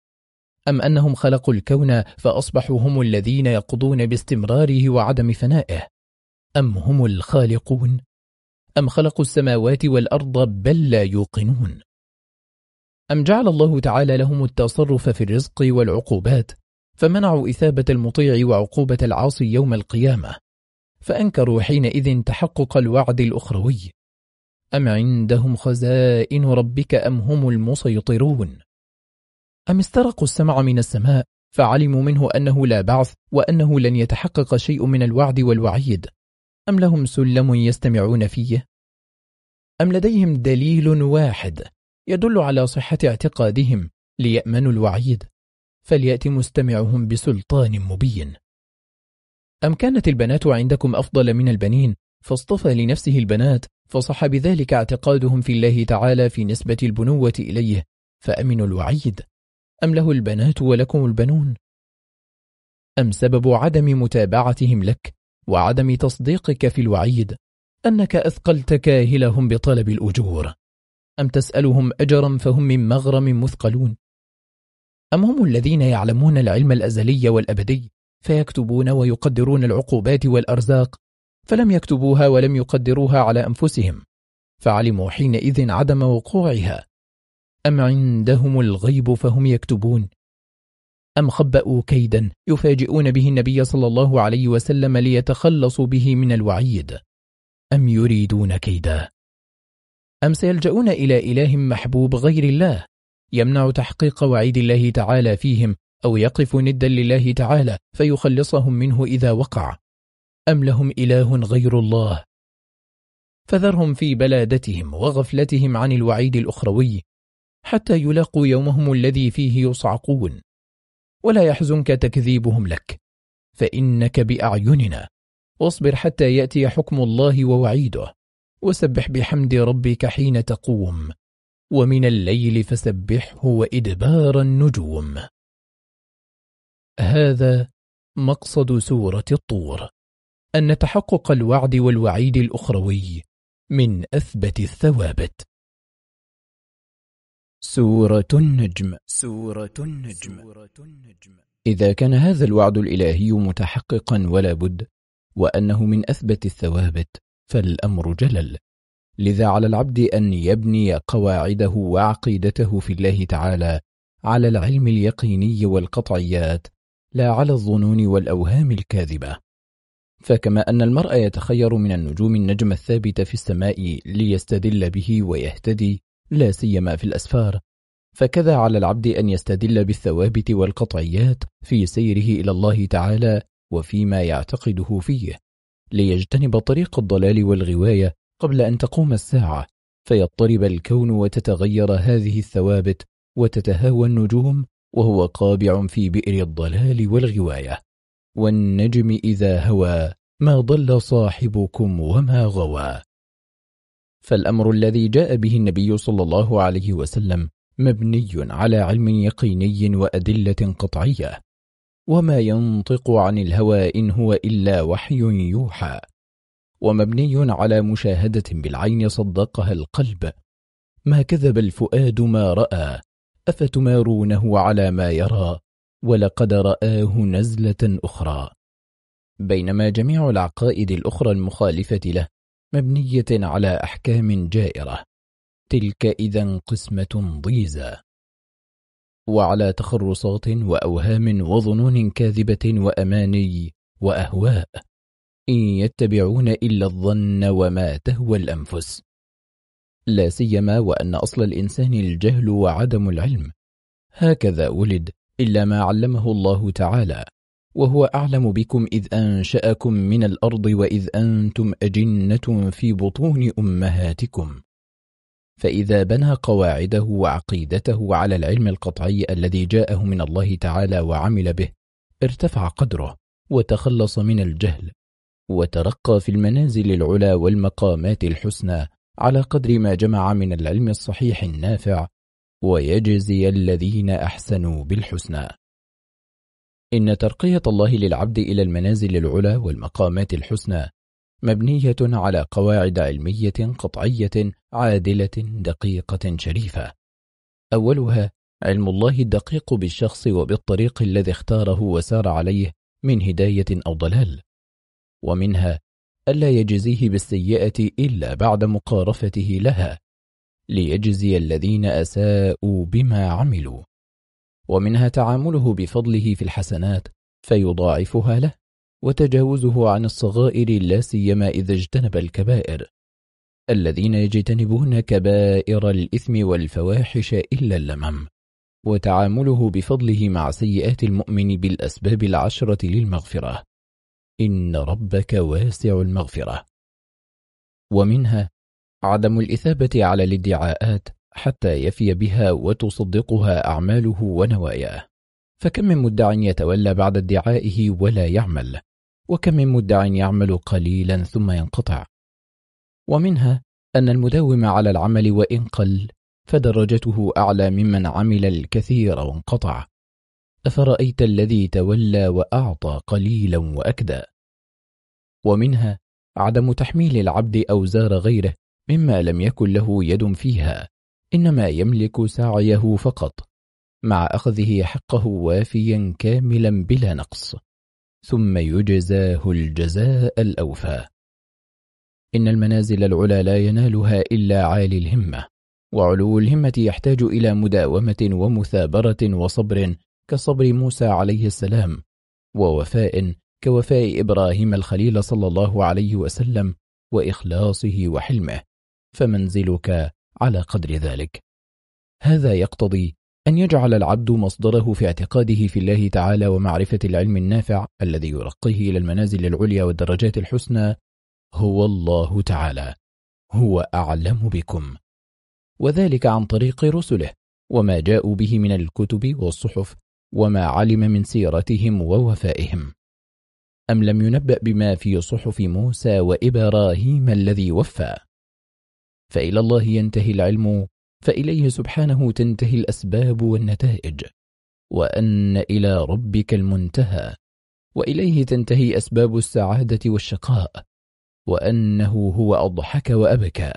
S1: أم أنهم خلقوا الكون فأصبحوا هم الذين يقضون باستمراره وعدم فنائه أم هم الخالقون أم خلقوا السماوات والأرض بل لا يوقنون أم جعل الله تعالى لهم التصرف في الرزق والعقوبات فمنعوا إثابة المطيع وعقوبة العاصي يوم القيامة فأنكروا حينئذ تحقق الوعد الأخروي أم عندهم خزائن ربك أم هم المسيطرون أم استرقوا السمع من السماء فعلموا منه أنه لا بعث وأنه لن يتحقق شيء من الوعد والوعيد أم لهم سلم يستمعون فيه؟ أم لديهم دليل واحد يدل على صحة اعتقادهم ليأمنوا الوعيد فليأتي مستمعهم بسلطان مبين أم كانت البنات عندكم أفضل من البنين فاصطفى لنفسه البنات فصح بذلك اعتقادهم في الله تعالى في نسبة البنوة إليه فأمنوا الوعيد أم له البنات ولكم البنون أم سبب عدم متابعتهم لك وعدم تصديقك في الوعيد أنك أثقلت كاهلهم بطلب الأجور أم تسألهم أجرا فهم من مغرم مثقلون أم هم الذين يعلمون العلم الأزلي والأبدي فيكتبون ويقدرون العقوبات والأرزاق فلم يكتبوها ولم يقدروها على أنفسهم فعلموا حينئذ عدم وقوعها أم عندهم الغيب فهم يكتبون أم خبأوا كيدا يفاجئون به النبي صلى الله عليه وسلم ليتخلصوا به من الوعيد أم يريدون كيدا أم سيلجؤون إلى إله محبوب غير الله يمنع تحقيق وعيد الله تعالى فيهم أو يقف ندا لله تعالى فيخلصهم منه إذا وقع أم لهم إله غير الله فذرهم في بلادتهم وغفلتهم عن الوعيد الأخروي حتى يلاقوا يومهم الذي فيه يصعقون ولا يحزنك تكذيبهم لك فإنك بأعيننا واصبر حتى يأتي حكم الله ووعيده وسبح بحمد ربك حين تقوم ومن الليل فسبحه وإدبار النجوم هذا مقصد سورة الطور أن تحقق الوعد والوعيد الأخروي من أثبت الثوابت سورة النجم سورة النجم إذا كان هذا الوعد الإلهي متحققا ولا بد وأنه من أثبت الثوابت فالأمر جلل لذا على العبد أن يبني قواعده وعقيدته في الله تعالى على العلم اليقيني والقطعيات لا على الظنون والأوهام الكاذبة فكما أن المرء يتخير من النجوم النجم الثابت في السماء ليستدل به ويهتدي لا سيما في الأسفار فكذا على العبد أن يستدل بالثوابت والقطعيات في سيره إلى الله تعالى وفيما يعتقده فيه ليجتنب طريق الضلال والغواية قبل أن تقوم الساعة فيضطرب الكون وتتغير هذه الثوابت وتتهاوى النجوم وهو قابع في بئر الضلال والغواية والنجم إذا هوى ما ضل صاحبكم وما غوى فالأمر الذي جاء به النبي صلى الله عليه وسلم مبني على علم يقيني وأدلة قطعية وما ينطق عن الهوى إن هو إلا وحي يوحى ومبني على مشاهدة بالعين صدقها القلب ما كذب الفؤاد ما رأى أفتمارونه على ما يرى ولقد رآه نزلة أخرى بينما جميع العقائد الأخرى المخالفة له مبنية على أحكام جائرة تلك إذا قسمة ضيزى وعلى تخرصات وأوهام وظنون كاذبة وأماني وأهواء إن يتبعون إلا الظن وما تهوى الأنفس لا سيما وأن أصل الإنسان الجهل وعدم العلم هكذا ولد إلا ما علمه الله تعالى وهو أعلم بكم إذ أنشأكم من الأرض وإذ أنتم أجنة في بطون أمهاتكم فإذا بنى قواعده وعقيدته على العلم القطعي الذي جاءه من الله تعالى وعمل به ارتفع قدره وتخلص من الجهل وترقى في المنازل العلا والمقامات الحسنى على قدر ما جمع من العلم الصحيح النافع ويجزي الذين أحسنوا بالحسنى إن ترقية الله للعبد إلى المنازل العلى والمقامات الحسنى مبنية على قواعد علمية قطعية عادلة دقيقة شريفة أولها علم الله الدقيق بالشخص وبالطريق الذي اختاره وسار عليه من هداية أو ضلال ومنها ألا يجزيه بالسيئة إلا بعد مقارفته لها ليجزي الذين أساءوا بما عملوا ومنها تعامله بفضله في الحسنات فيضاعفها له وتجاوزه عن الصغائر لا سيما إذا اجتنب الكبائر الذين يجتنبون كبائر الإثم والفواحش إلا اللمم وتعامله بفضله مع سيئات المؤمن بالأسباب العشرة للمغفرة إن ربك واسع المغفرة ومنها عدم الإثابة على الادعاءات حتى يفي بها وتصدقها أعماله ونواياه فكم من مدع يتولى بعد ادعائه ولا يعمل وكم من مدع يعمل قليلا ثم ينقطع ومنها أن المداوم على العمل وإن قل فدرجته أعلى ممن عمل الكثير وانقطع أفرأيت الذي تولى وأعطى قليلا وأكدى ومنها عدم تحميل العبد أوزار غيره مما لم يكن له يد فيها إنما يملك سعيه فقط مع أخذه حقه وافيا كاملا بلا نقص ثم يجزاه الجزاء الأوفى إن المنازل العلا لا ينالها إلا عالي الهمة وعلو الهمة يحتاج إلى مداومة ومثابرة وصبر كصبر موسى عليه السلام ووفاء كوفاء إبراهيم الخليل صلى الله عليه وسلم وإخلاصه وحلمه فمنزلك على قدر ذلك هذا يقتضي أن يجعل العبد مصدره في اعتقاده في الله تعالى ومعرفة العلم النافع الذي يرقيه إلى المنازل العليا والدرجات الحسنى هو الله تعالى هو أعلم بكم وذلك عن طريق رسله وما جاءوا به من الكتب والصحف وما علم من سيرتهم ووفائهم أم لم ينبأ بما في صحف موسى وإبراهيم الذي وفى فإلى الله ينتهي العلم فإليه سبحانه تنتهي الأسباب والنتائج وأن إلى ربك المنتهى وإليه تنتهي أسباب السعادة والشقاء وأنه هو أضحك وأبكى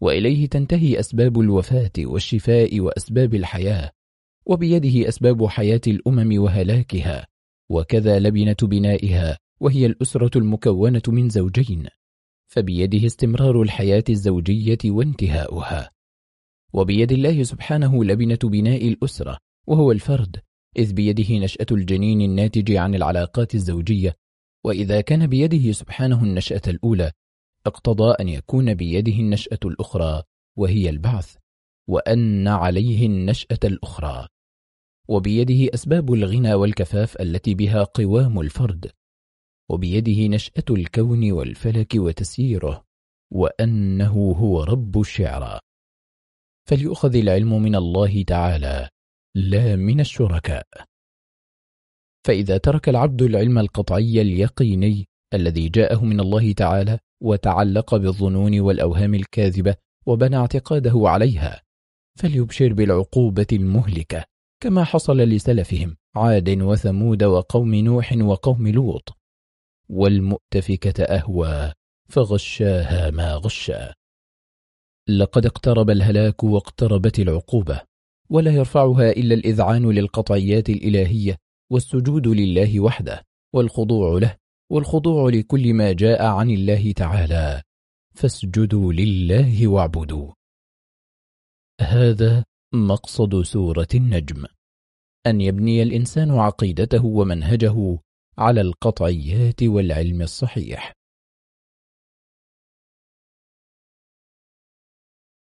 S1: وإليه تنتهي أسباب الوفاة والشفاء وأسباب الحياة وبيده أسباب حياة الأمم وهلاكها وكذا لبنة بنائها وهي الأسرة المكونة من زوجين فبيده استمرار الحياة الزوجية وانتهاؤها وبيد الله سبحانه لبنة بناء الأسرة وهو الفرد إذ بيده نشأة الجنين الناتج عن العلاقات الزوجية وإذا كان بيده سبحانه النشأة الأولى اقتضى أن يكون بيده النشأة الأخرى وهي البعث وأن عليه النشأة الأخرى وبيده أسباب الغنى والكفاف التي بها قوام الفرد وبيده نشأة الكون والفلك وتسييره وأنه هو رب الشعرى فليؤخذ العلم من الله تعالى لا من الشركاء فإذا ترك العبد العلم القطعي اليقيني الذي جاءه من الله تعالى وتعلق بالظنون والأوهام الكاذبة وبنى اعتقاده عليها فليبشر بالعقوبة المهلكة كما حصل لسلفهم عاد وثمود وقوم نوح وقوم لوط والمؤتفكة أهوى فغشاها ما غشا لقد اقترب الهلاك واقتربت العقوبة ولا يرفعها إلا الإذعان للقطعيات الإلهية والسجود لله وحده والخضوع له والخضوع لكل ما جاء عن الله تعالى فاسجدوا لله واعبدوا هذا مقصد سورة النجم أن يبني الإنسان عقيدته ومنهجه على القطعيات والعلم الصحيح